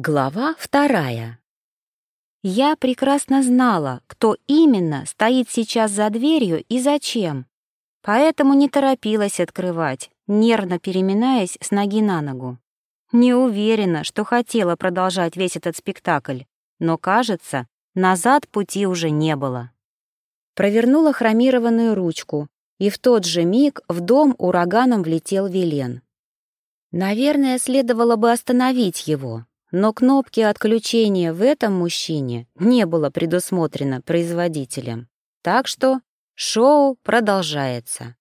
Глава вторая. Я прекрасно знала, кто именно стоит сейчас за дверью и зачем, поэтому не торопилась открывать, нервно переминаясь с ноги на ногу. Не уверена, что хотела продолжать весь этот спектакль, но, кажется, назад пути уже не было. Провернула хромированную ручку, и в тот же миг в дом ураганом влетел Велен. Наверное, следовало бы остановить его, но кнопки отключения в этом мужчине не было предусмотрено производителем. Так что шоу продолжается.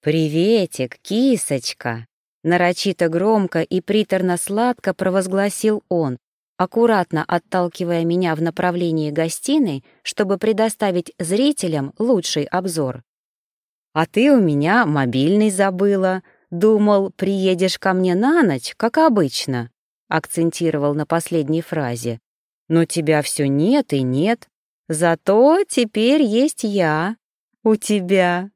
«Приветик, кисочка!» Нарочито громко и приторно-сладко провозгласил он, аккуратно отталкивая меня в направлении гостиной, чтобы предоставить зрителям лучший обзор. «А ты у меня мобильный забыла. Думал, приедешь ко мне на ночь, как обычно акцентировал на последней фразе. «Но тебя все нет и нет. Зато теперь есть я. У тебя».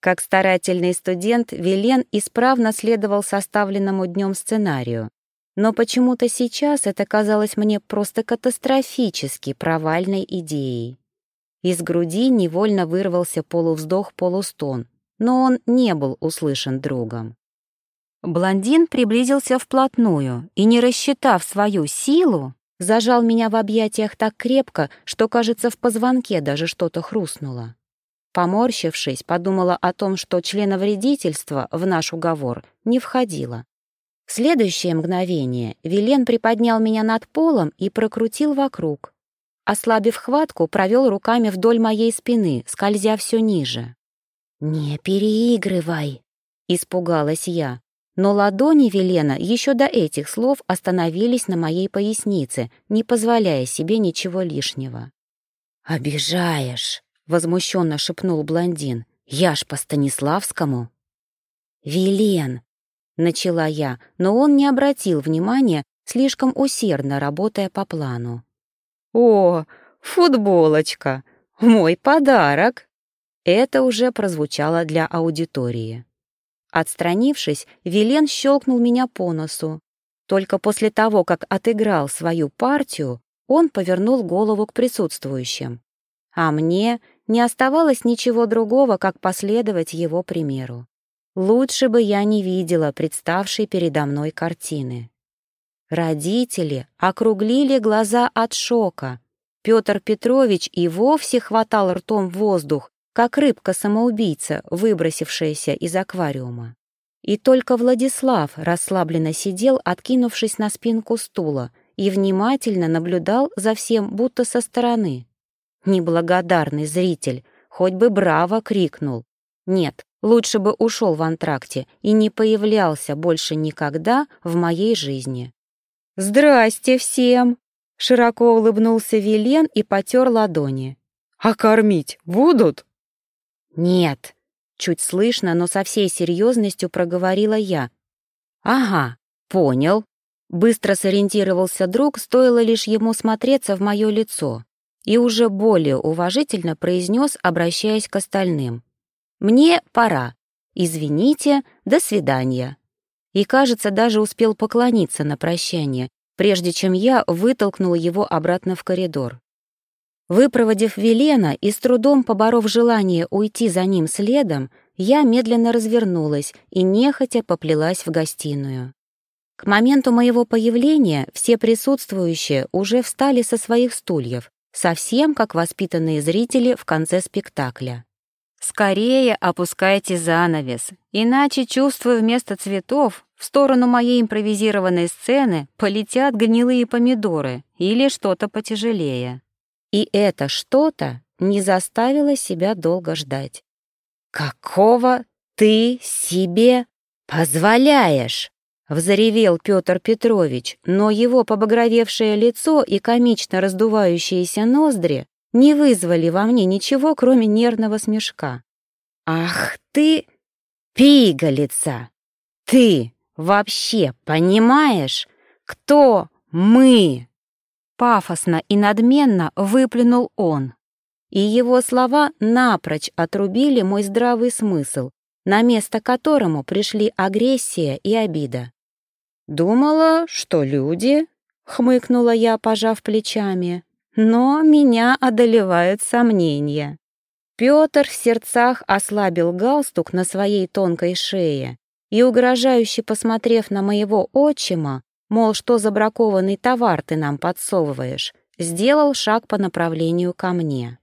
Как старательный студент, Вилен исправно следовал составленному днем сценарию. Но почему-то сейчас это казалось мне просто катастрофически провальной идеей. Из груди невольно вырвался полувздох-полустон, но он не был услышан другом. Блондин приблизился вплотную и, не рассчитав свою силу, зажал меня в объятиях так крепко, что, кажется, в позвонке даже что-то хрустнуло. Поморщившись, подумала о том, что членовредительство в наш уговор не входило. В следующее мгновение Вилен приподнял меня над полом и прокрутил вокруг. Ослабив хватку, провел руками вдоль моей спины, скользя все ниже. «Не переигрывай!» — испугалась я но ладони Велена еще до этих слов остановились на моей пояснице, не позволяя себе ничего лишнего. «Обижаешь!» — возмущенно шепнул блондин. «Я ж по Станиславскому!» «Велен!» — начала я, но он не обратил внимания, слишком усердно работая по плану. «О, футболочка! Мой подарок!» Это уже прозвучало для аудитории. Отстранившись, Вилен щелкнул меня по носу. Только после того, как отыграл свою партию, он повернул голову к присутствующим. А мне не оставалось ничего другого, как последовать его примеру. Лучше бы я не видела представшей передо мной картины. Родители округлили глаза от шока. Петр Петрович и вовсе хватал ртом воздух, как рыбка-самоубийца, выбросившаяся из аквариума. И только Владислав расслабленно сидел, откинувшись на спинку стула, и внимательно наблюдал за всем, будто со стороны. Неблагодарный зритель, хоть бы браво крикнул. Нет, лучше бы ушел в антракте и не появлялся больше никогда в моей жизни. «Здрасте всем!» — широко улыбнулся Вилен и потер ладони. «А кормить будут?» «Нет», — чуть слышно, но со всей серьезностью проговорила я. «Ага, понял». Быстро сориентировался друг, стоило лишь ему смотреться в мое лицо, и уже более уважительно произнес, обращаясь к остальным. «Мне пора. Извините, до свидания». И, кажется, даже успел поклониться на прощание, прежде чем я вытолкнула его обратно в коридор. Выпроводив Велена и с трудом поборов желание уйти за ним следом, я медленно развернулась и нехотя поплелась в гостиную. К моменту моего появления все присутствующие уже встали со своих стульев, совсем как воспитанные зрители в конце спектакля. «Скорее опускайте занавес, иначе, чувствую, вместо цветов в сторону моей импровизированной сцены полетят гнилые помидоры или что-то потяжелее». И это что-то не заставило себя долго ждать. «Какого ты себе позволяешь?» — взревел Петр Петрович, но его побагровевшее лицо и комично раздувающиеся ноздри не вызвали во мне ничего, кроме нервного смешка. «Ах ты, пигалица! Ты вообще понимаешь, кто мы?» Пафосно и надменно выплюнул он. И его слова напрочь отрубили мой здравый смысл, на место которому пришли агрессия и обида. Думала, что люди хмыкнула я, пожав плечами. Но меня одолевают сомнения. Пётр в сердцах ослабил галстук на своей тонкой шее и, угрожающе посмотрев на моего отчима, мол, что за бракованный товар ты нам подсовываешь, сделал шаг по направлению ко мне.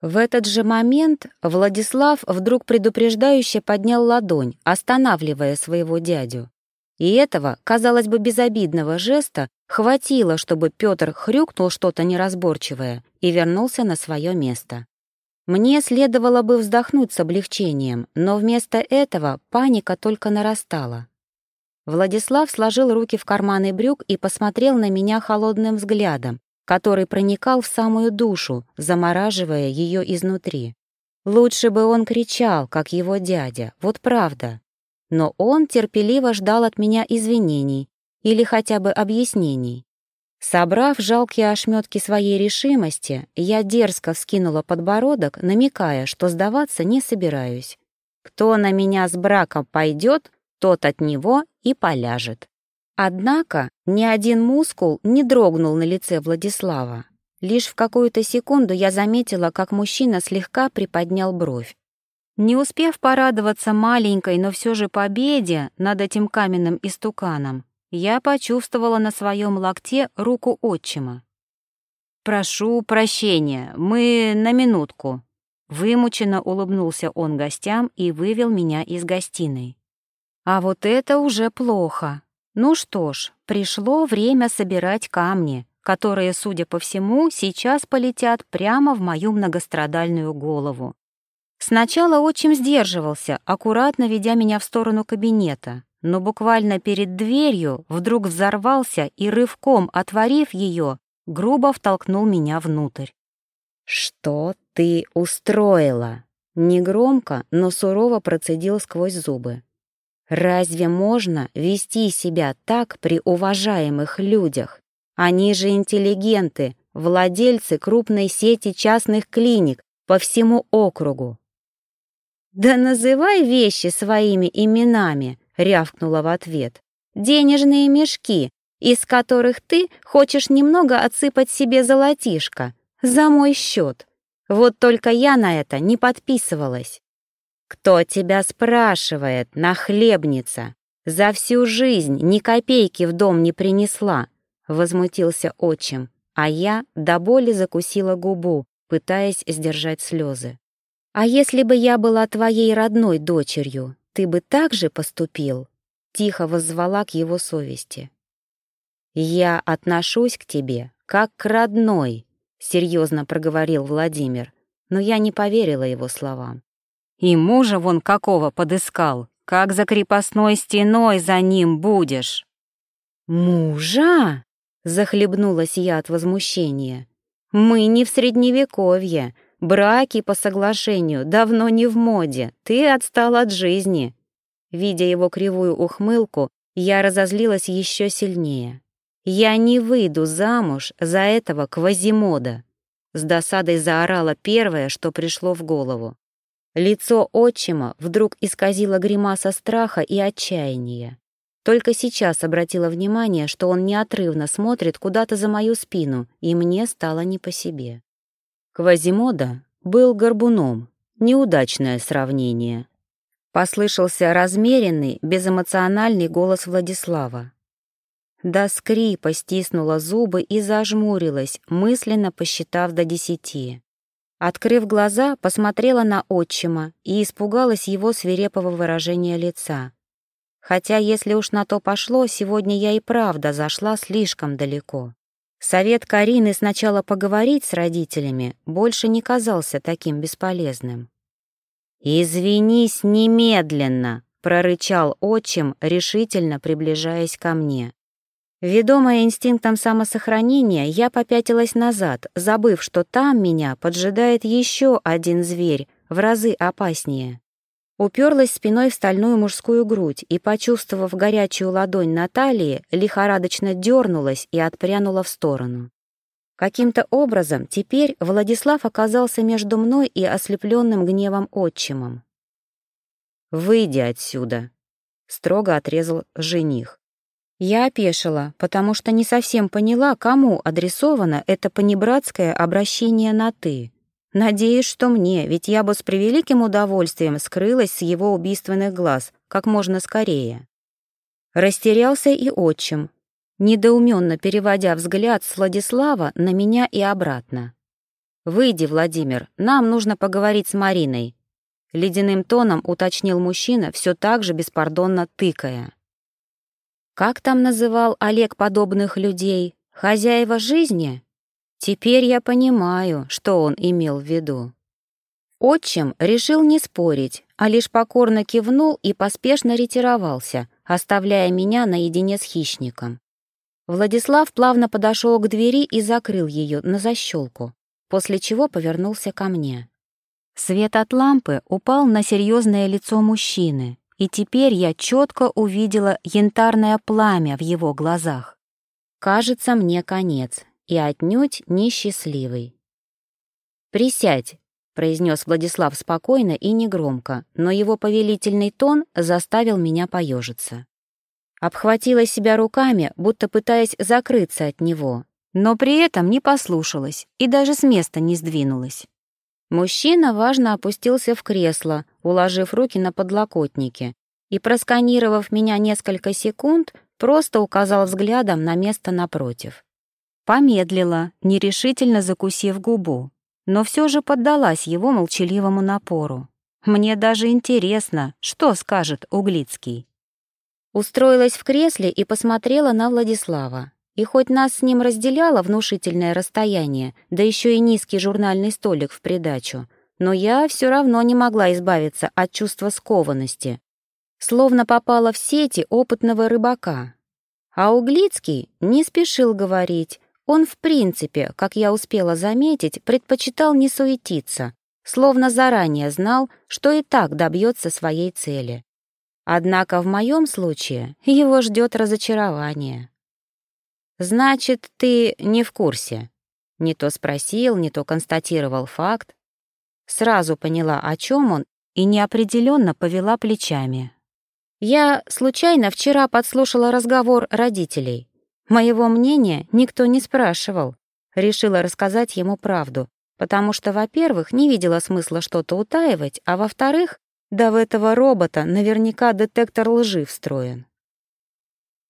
В этот же момент Владислав вдруг предупреждающе поднял ладонь, останавливая своего дядю. И этого, казалось бы, безобидного жеста хватило, чтобы Петр хрюкнул что-то неразборчивое и вернулся на свое место. Мне следовало бы вздохнуть с облегчением, но вместо этого паника только нарастала. Владислав сложил руки в карманы брюк и посмотрел на меня холодным взглядом, который проникал в самую душу, замораживая ее изнутри. Лучше бы он кричал, как его дядя, вот правда. Но он терпеливо ждал от меня извинений или хотя бы объяснений. Собрав жалкие ошметки своей решимости, я дерзко вскинула подбородок, намекая, что сдаваться не собираюсь. Кто на меня с браком пойдет, тот от него и поляжет. Однако ни один мускул не дрогнул на лице Владислава. Лишь в какую-то секунду я заметила, как мужчина слегка приподнял бровь. Не успев порадоваться маленькой, но все же победе над этим каменным истуканом, я почувствовала на своем локте руку отчима. «Прошу прощения, мы на минутку». Вымученно улыбнулся он гостям и вывел меня из гостиной. А вот это уже плохо. Ну что ж, пришло время собирать камни, которые, судя по всему, сейчас полетят прямо в мою многострадальную голову. Сначала отчим сдерживался, аккуратно ведя меня в сторону кабинета, но буквально перед дверью вдруг взорвался и, рывком отворив ее, грубо втолкнул меня внутрь. «Что ты устроила?» Негромко, но сурово процедил сквозь зубы. Разве можно вести себя так при уважаемых людях? Они же интеллигенты, владельцы крупной сети частных клиник по всему округу. «Да называй вещи своими именами», — рявкнула в ответ. «Денежные мешки, из которых ты хочешь немного отсыпать себе золотишко, за мой счет. Вот только я на это не подписывалась». «Кто тебя спрашивает, нахлебница? За всю жизнь ни копейки в дом не принесла», — возмутился отчим, а я до боли закусила губу, пытаясь сдержать слезы. «А если бы я была твоей родной дочерью, ты бы так же поступил?» — тихо воззвала к его совести. «Я отношусь к тебе как к родной», — серьезно проговорил Владимир, но я не поверила его словам. И мужа вон какого подыскал, как за крепостной стеной за ним будешь». «Мужа?» — захлебнулась я от возмущения. «Мы не в Средневековье. Браки по соглашению давно не в моде. Ты отстал от жизни». Видя его кривую ухмылку, я разозлилась еще сильнее. «Я не выйду замуж за этого Квазимода!» С досадой заорала первое, что пришло в голову. Лицо отчима вдруг исказило гримаса страха и отчаяния. Только сейчас обратила внимание, что он неотрывно смотрит куда-то за мою спину, и мне стало не по себе. Квазимода был горбуном, неудачное сравнение. Послышался размеренный, безэмоциональный голос Владислава. До скрипа стиснула зубы и зажмурилась, мысленно посчитав до десяти. Открыв глаза, посмотрела на отчима и испугалась его свирепого выражения лица. Хотя, если уж на то пошло, сегодня я и правда зашла слишком далеко. Совет Карины сначала поговорить с родителями больше не казался таким бесполезным. «Извинись немедленно!» — прорычал отчим, решительно приближаясь ко мне. Ведомая инстинктом самосохранения, я попятилась назад, забыв, что там меня поджидает еще один зверь, в разы опаснее. Уперлась спиной в стальную мужскую грудь и, почувствовав горячую ладонь на талии, лихорадочно дернулась и отпрянула в сторону. Каким-то образом теперь Владислав оказался между мной и ослепленным гневом отчимом. «Выйди отсюда», — строго отрезал жених. Я опешила, потому что не совсем поняла, кому адресовано это понебратское обращение на «ты». Надеюсь, что мне, ведь я бы с превеликим удовольствием скрылась с его убийственных глаз как можно скорее. Растерялся и отчим, недоуменно переводя взгляд с Владислава на меня и обратно. «Выйди, Владимир, нам нужно поговорить с Мариной», — ледяным тоном уточнил мужчина, все так же беспардонно тыкая. Как там называл Олег подобных людей? Хозяева жизни? Теперь я понимаю, что он имел в виду. Отчим решил не спорить, а лишь покорно кивнул и поспешно ретировался, оставляя меня наедине с хищником. Владислав плавно подошел к двери и закрыл ее на защелку, после чего повернулся ко мне. Свет от лампы упал на серьезное лицо мужчины, и теперь я четко увидела янтарное пламя в его глазах. Кажется, мне конец, и отнюдь несчастливый. «Присядь», — произнес Владислав спокойно и негромко, но его повелительный тон заставил меня поежиться. Обхватила себя руками, будто пытаясь закрыться от него, но при этом не послушалась и даже с места не сдвинулась. Мужчина важно опустился в кресло, уложив руки на подлокотники, и, просканировав меня несколько секунд, просто указал взглядом на место напротив. Помедлила, нерешительно закусив губу, но все же поддалась его молчаливому напору. Мне даже интересно, что скажет Углицкий. Устроилась в кресле и посмотрела на Владислава. И хоть нас с ним разделяло внушительное расстояние, да еще и низкий журнальный столик в придачу, но я все равно не могла избавиться от чувства скованности, словно попала в сети опытного рыбака. А Углицкий не спешил говорить, он в принципе, как я успела заметить, предпочитал не суетиться, словно заранее знал, что и так добьется своей цели. Однако в моем случае его ждет разочарование. «Значит, ты не в курсе?» Не то спросил, не то констатировал факт. Сразу поняла, о чем он, и неопределенно повела плечами. Я случайно вчера подслушала разговор родителей. Моего мнения никто не спрашивал. Решила рассказать ему правду, потому что, во-первых, не видела смысла что-то утаивать, а во-вторых, да в этого робота наверняка детектор лжи встроен.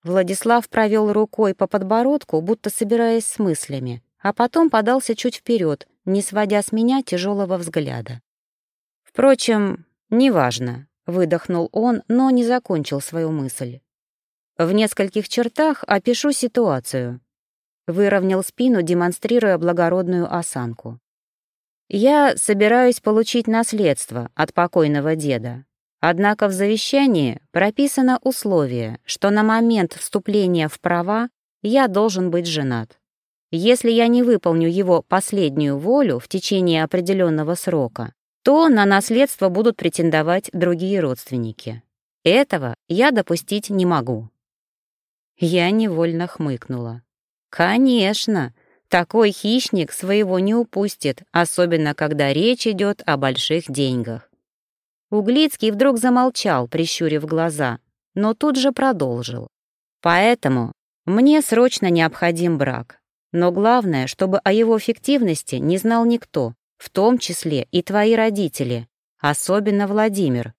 Владислав провел рукой по подбородку, будто собираясь с мыслями, а потом подался чуть вперед, не сводя с меня тяжелого взгляда. Впрочем, неважно, выдохнул он, но не закончил свою мысль. В нескольких чертах опишу ситуацию. Выровнял спину, демонстрируя благородную осанку. Я собираюсь получить наследство от покойного деда. Однако в завещании прописано условие, что на момент вступления в права я должен быть женат. Если я не выполню его последнюю волю в течение определенного срока, то на наследство будут претендовать другие родственники. Этого я допустить не могу. Я невольно хмыкнула. Конечно, такой хищник своего не упустит, особенно когда речь идет о больших деньгах. Углицкий вдруг замолчал, прищурив глаза, но тут же продолжил. Поэтому мне срочно необходим брак. Но главное, чтобы о его фиктивности не знал никто, в том числе и твои родители, особенно Владимир.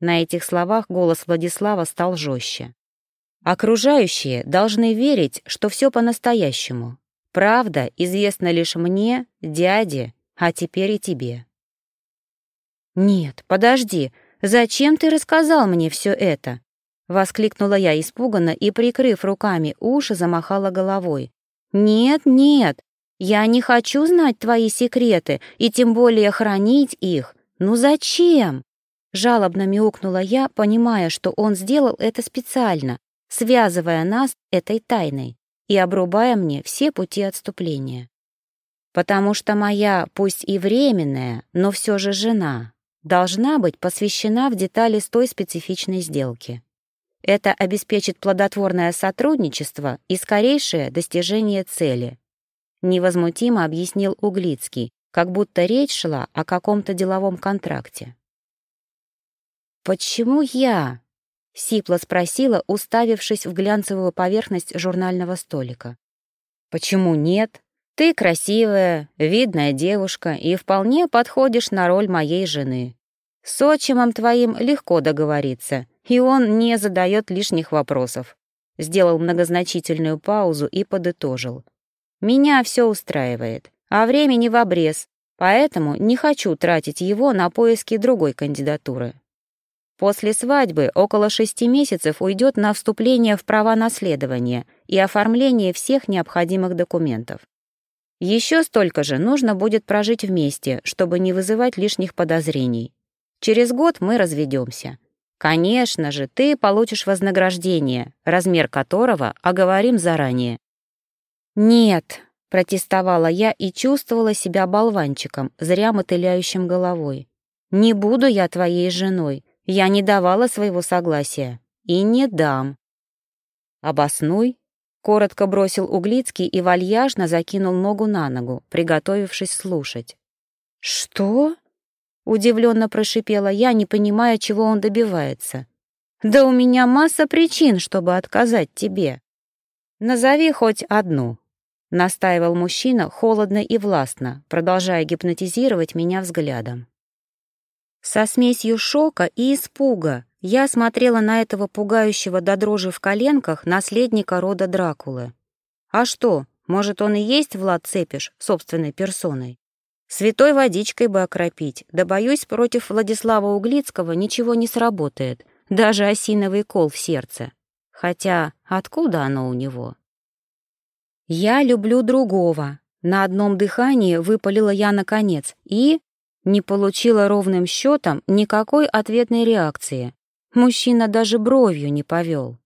На этих словах голос Владислава стал жестче. Окружающие должны верить, что все по-настоящему, Правда известна лишь мне, дяде, а теперь и тебе. «Нет, подожди, зачем ты рассказал мне все это?» Воскликнула я испуганно и, прикрыв руками уши, замахала головой. «Нет, нет, я не хочу знать твои секреты и тем более хранить их. Ну зачем?» Жалобно мяукнула я, понимая, что он сделал это специально, связывая нас этой тайной и обрубая мне все пути отступления. Потому что моя, пусть и временная, но все же жена, должна быть посвящена в детали с той специфичной сделки. Это обеспечит плодотворное сотрудничество и скорейшее достижение цели. Невозмутимо объяснил Углицкий, как будто речь шла о каком-то деловом контракте. «Почему я?» — сипло спросила, уставившись в глянцевую поверхность журнального столика. «Почему нет? Ты красивая, видная девушка и вполне подходишь на роль моей жены. С отчимом твоим легко договориться, и он не задает лишних вопросов. Сделал многозначительную паузу и подытожил. Меня все устраивает, а времени в обрез, поэтому не хочу тратить его на поиски другой кандидатуры. После свадьбы около шести месяцев уйдет на вступление в права наследования и оформление всех необходимых документов. Еще столько же нужно будет прожить вместе, чтобы не вызывать лишних подозрений. Через год мы разведемся. Конечно же, ты получишь вознаграждение, размер которого оговорим заранее. Нет, протестовала я и чувствовала себя болванчиком, зря мотыляющим головой. Не буду я твоей женой. Я не давала своего согласия. И не дам. Обоснуй, коротко бросил Углицкий и вальяжно закинул ногу на ногу, приготовившись слушать. Что? Удивленно прошипела я, не понимая, чего он добивается. «Да у меня масса причин, чтобы отказать тебе». «Назови хоть одну», — настаивал мужчина холодно и властно, продолжая гипнотизировать меня взглядом. Со смесью шока и испуга я смотрела на этого пугающего до дрожи в коленках наследника рода Дракулы. А что, может, он и есть Влад Цепиш собственной персоной? Святой водичкой бы окропить, да, боюсь, против Владислава Углицкого ничего не сработает, даже осиновый кол в сердце. Хотя откуда оно у него? «Я люблю другого», — на одном дыхании выпалила я наконец и не получила ровным счетом никакой ответной реакции. Мужчина даже бровью не повел.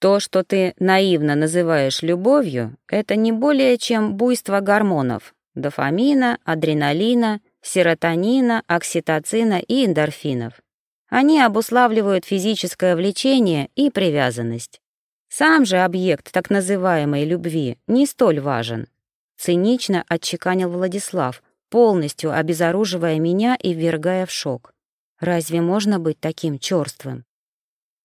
То, что ты наивно называешь любовью, это не более чем буйство гормонов, дофамина, адреналина, серотонина, окситоцина и эндорфинов. Они обуславливают физическое влечение и привязанность. Сам же объект так называемой любви не столь важен. Цинично отчеканил Владислав, полностью обезоруживая меня и ввергая в шок. Разве можно быть таким чёрствым?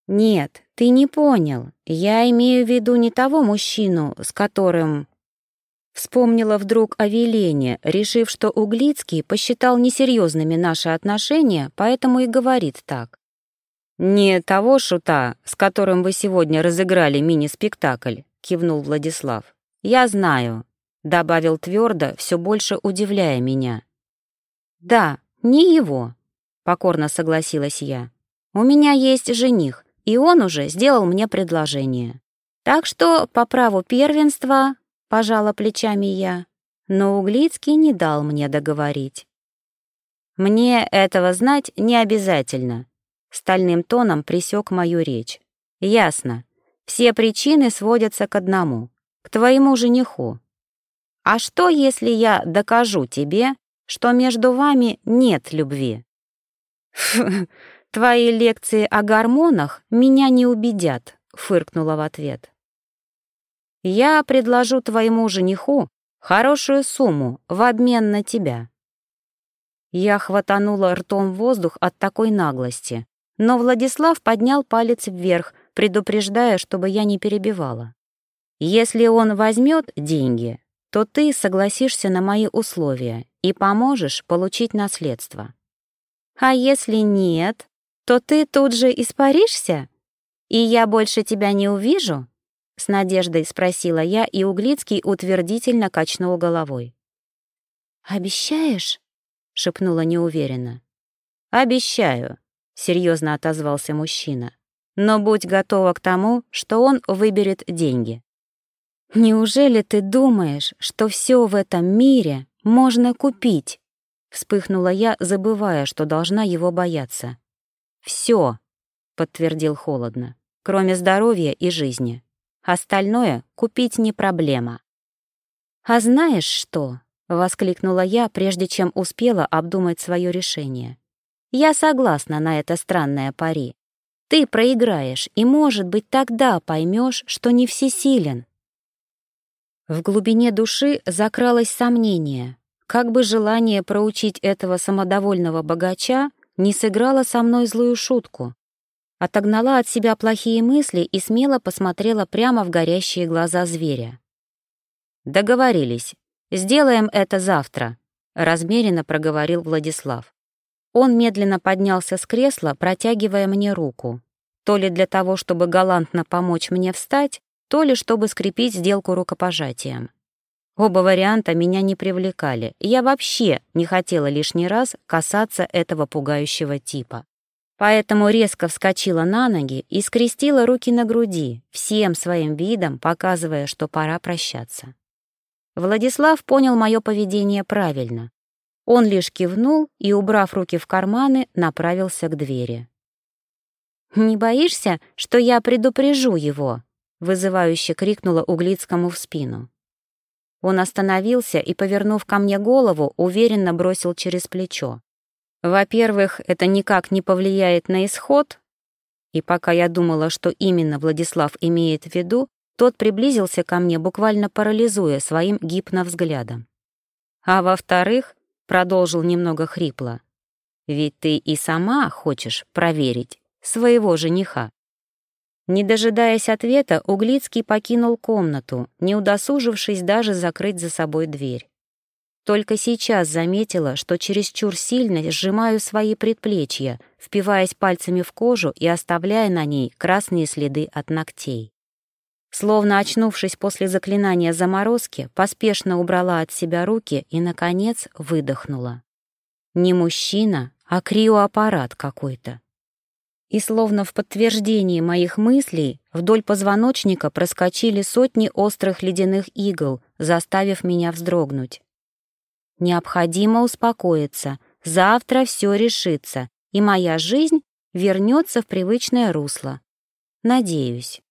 Нет, ты не понял. Я имею в виду не того мужчину, с которым... Вспомнила вдруг о Велене, решив, что Углицкий посчитал несерьезными наши отношения, поэтому и говорит так. «Не того шута, с которым вы сегодня разыграли мини-спектакль», — кивнул Владислав. «Я знаю», — добавил твердо, все больше удивляя меня. «Да, не его», — покорно согласилась я. «У меня есть жених, и он уже сделал мне предложение. Так что по праву первенства — пожала плечами я, но Углицкий не дал мне договорить. «Мне этого знать не обязательно», — стальным тоном присек мою речь. «Ясно. Все причины сводятся к одному — к твоему жениху. А что, если я докажу тебе, что между вами нет любви?» «Твои лекции о гормонах меня не убедят», — фыркнула в ответ. Я предложу твоему жениху хорошую сумму в обмен на тебя». Я хватанула ртом воздух от такой наглости, но Владислав поднял палец вверх, предупреждая, чтобы я не перебивала. «Если он возьмет деньги, то ты согласишься на мои условия и поможешь получить наследство. А если нет, то ты тут же испаришься, и я больше тебя не увижу?» С надеждой спросила я, и Углицкий утвердительно качнул головой. «Обещаешь?» — шепнула неуверенно. «Обещаю», — серьезно отозвался мужчина. «Но будь готова к тому, что он выберет деньги». «Неужели ты думаешь, что все в этом мире можно купить?» Вспыхнула я, забывая, что должна его бояться. «Все», — подтвердил холодно, «кроме здоровья и жизни». Остальное купить не проблема. «А знаешь что?» — воскликнула я, прежде чем успела обдумать свое решение. «Я согласна на это странное пари. Ты проиграешь, и, может быть, тогда поймешь, что не всесилен». В глубине души закралось сомнение, как бы желание проучить этого самодовольного богача не сыграло со мной злую шутку. Отогнала от себя плохие мысли и смело посмотрела прямо в горящие глаза зверя. «Договорились. Сделаем это завтра», — размеренно проговорил Владислав. Он медленно поднялся с кресла, протягивая мне руку. То ли для того, чтобы галантно помочь мне встать, то ли чтобы скрепить сделку рукопожатием. Оба варианта меня не привлекали, я вообще не хотела лишний раз касаться этого пугающего типа. Поэтому резко вскочила на ноги и скрестила руки на груди, всем своим видом показывая, что пора прощаться. Владислав понял мое поведение правильно. Он лишь кивнул и, убрав руки в карманы, направился к двери. «Не боишься, что я предупрежу его?» — вызывающе крикнула Углицкому в спину. Он остановился и, повернув ко мне голову, уверенно бросил через плечо. Во-первых, это никак не повлияет на исход, и пока я думала, что именно Владислав имеет в виду, тот приблизился ко мне, буквально парализуя своим гипновзглядом. А во-вторых, продолжил немного хрипло, ведь ты и сама хочешь проверить своего жениха. Не дожидаясь ответа, Углицкий покинул комнату, не удосужившись даже закрыть за собой дверь. Только сейчас заметила, что чересчур сильно сжимаю свои предплечья, впиваясь пальцами в кожу и оставляя на ней красные следы от ногтей. Словно очнувшись после заклинания заморозки, поспешно убрала от себя руки и, наконец, выдохнула. Не мужчина, а криоаппарат какой-то. И словно в подтверждении моих мыслей вдоль позвоночника проскочили сотни острых ледяных игл, заставив меня вздрогнуть. Необходимо успокоиться. Завтра все решится, и моя жизнь вернется в привычное русло. Надеюсь.